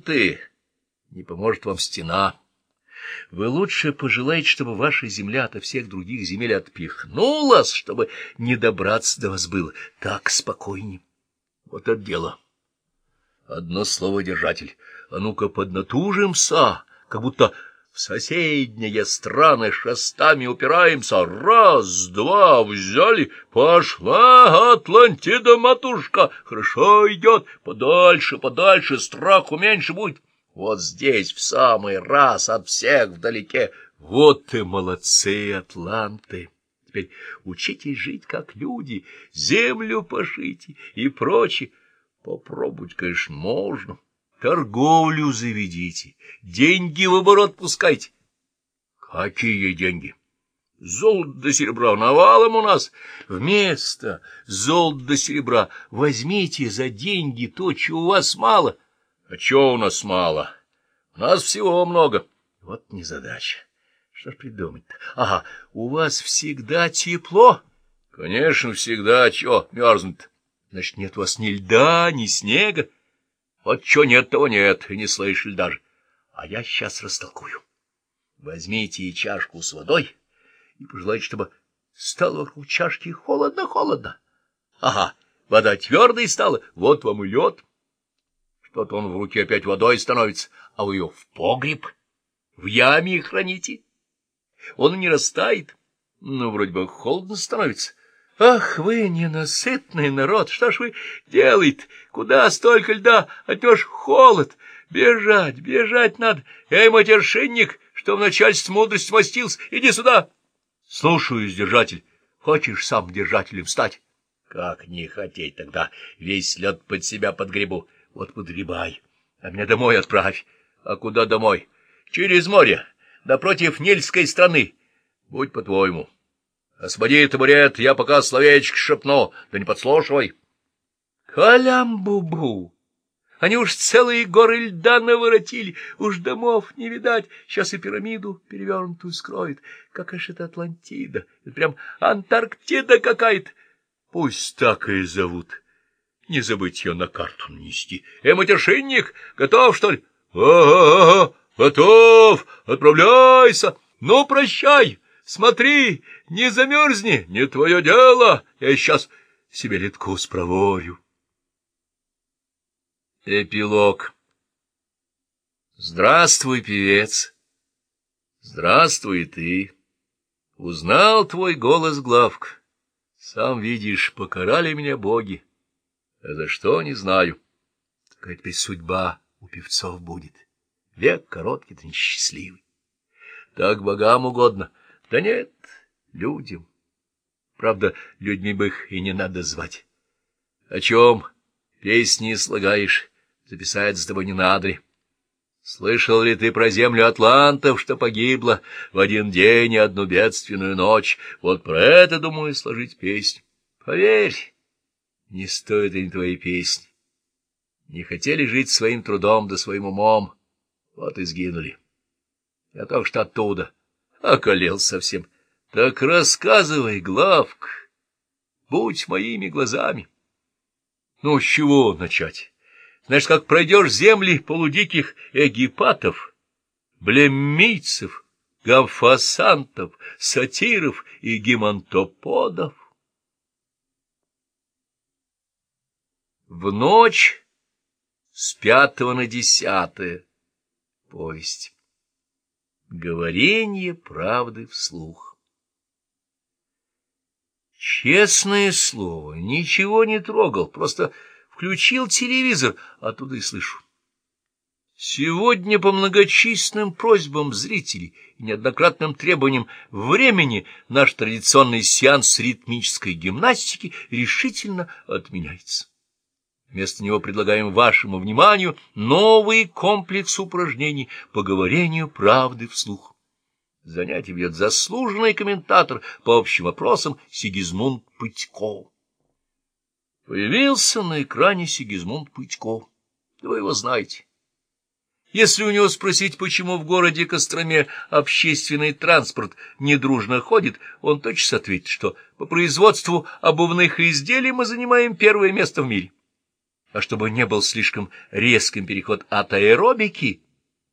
атланты, не поможет вам стена. Вы лучше пожелаете, чтобы ваша земля ото всех других земель отпихнулась, чтобы не добраться до вас было. Так спокойней. Вот это дело. Одно слово, держатель. А ну-ка поднатужимся, как будто соседние страны шестами упираемся. Раз, два, взяли. Пошла, Атлантида, матушка. Хорошо идет. Подальше, подальше, страху меньше будет. Вот здесь в самый раз от всех вдалеке. Вот ты молодцы, атланты! Теперь учитесь жить как люди, землю пошите и прочее. Попробовать, конечно, можно. Торговлю заведите, деньги в оборот пускайте. Какие деньги? Золото до серебра навалом у нас. Вместо золота до серебра возьмите за деньги то, чего у вас мало — а чего у нас мало? У нас всего много. Вот незадача. Что ж придумать-то? Ага, у вас всегда тепло? Конечно, всегда. Чего мерзнуть Значит, нет у вас ни льда, ни снега. Вот чего нет, того нет, и не слышали даже. А я сейчас растолкую. Возьмите и чашку с водой и пожелайте, чтобы стало вокруг чашки холодно-холодно. Ага, вода твердой стала, вот вам и лед. Что-то он в руке опять водой становится, а вы ее в погреб, в яме храните. Он не растает, но вроде бы холодно становится. Ах, вы ненасытный народ, что ж вы делаете? Куда столько льда? Отнешь холод. Бежать, бежать надо. Эй, матершинник, что в начальстве мудрость мастился, иди сюда. Слушаюсь, держатель. Хочешь сам держателем стать? Как не хотеть тогда, весь лед под себя подгребу. Вот подгребай, а меня домой отправь. А куда домой? Через море, напротив Нельской страны. Будь по-твоему. Освободи табурет, я пока словечко шепну, да не подслушивай. Калям-бу-бу! Они уж целые горы льда наворотили, уж домов не видать. Сейчас и пирамиду перевернутую скроет. Какая же это Атлантида? Это прям Антарктида какая-то. Пусть так и зовут не забыть ее на карту нанести. Э, матершинник, готов, что ли? Ага, готов, отправляйся. Ну, прощай, смотри, не замерзни, не твое дело. Я сейчас себе литку спроворю. Эпилог Здравствуй, певец. Здравствуй ты. Узнал твой голос, Главка. Сам видишь, покарали меня боги. А за что, не знаю. Такая теперь судьба у певцов будет. Век короткий, да несчастливый. Так богам угодно. Да нет, людям. Правда, людьми бы их и не надо звать. О чем песни слагаешь, записать с тобой не надо. Слышал ли ты про землю атлантов, что погибла в один день и одну бедственную ночь? Вот про это, думаю, сложить песню. Поверь, не стоит они твоей песни. Не хотели жить своим трудом да своим умом, вот и сгинули. Я только что оттуда околел совсем. Так рассказывай, Главк, будь моими глазами. Ну, с чего начать? Знаешь, как пройдешь земли полудиких эгипатов, блеммийцев, гамфасантов, сатиров и гемантоподов, В ночь с пятого на десятое. Повесть. Говорение правды вслух. Честное слово, ничего не трогал, просто включил телевизор, оттуда и слышу. Сегодня по многочисленным просьбам зрителей и неоднократным требованиям времени наш традиционный сеанс ритмической гимнастики решительно отменяется. Вместо него предлагаем вашему вниманию новый комплекс упражнений по говорению правды вслух. Занятие ведет заслуженный комментатор по общим вопросам Сигизмунд Пытько. Появился на экране Сигизмунд Пытько. Вы его знаете. Если у него спросить, почему в городе Костроме общественный транспорт недружно ходит, он тотчас ответит, что по производству обувных изделий мы занимаем первое место в мире. А чтобы не был слишком резким переход от аэробики